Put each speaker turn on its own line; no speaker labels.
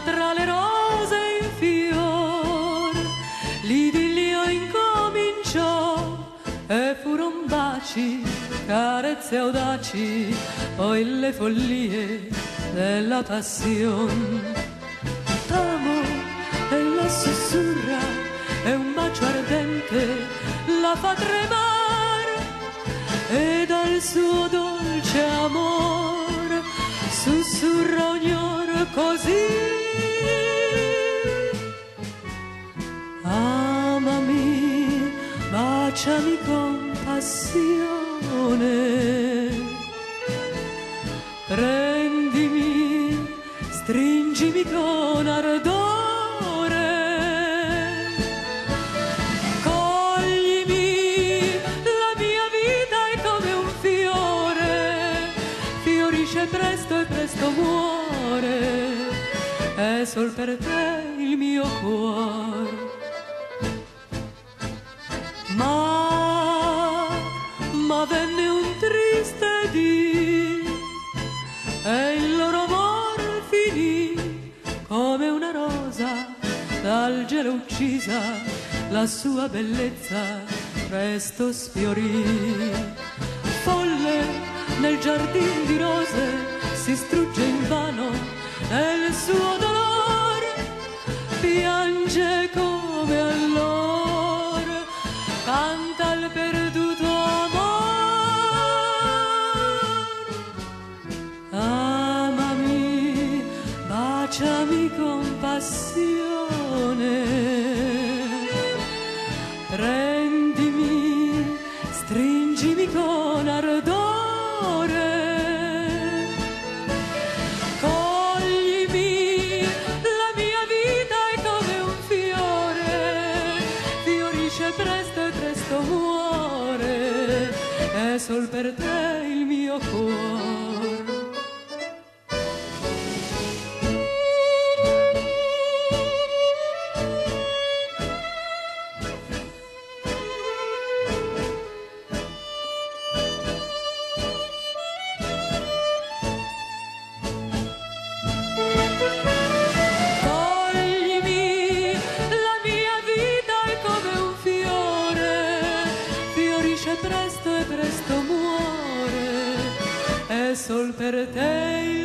tra le rose in fior, l'idillio incominciò e furono baci, carezze audaci, poi le follie della passione. T'amo e la sussurra e un bacio ardente la fa tremare e dal suo dolce amor sussurra ognor così. Baciami con passione, prendimi, stringimi con ardore. Coglimi, la mia vita è come un fiore, fiorisce presto e presto muore, è sol per te il mio cuore. Dal gelo uccisa, la sua bellezza presto sfiorì. Folle nel giardin di rose si strugge invano e il suo dolore piange come allora, canta il perduto amor. Amami, baciami con passione, è sol per te il mio cuore. Sol per te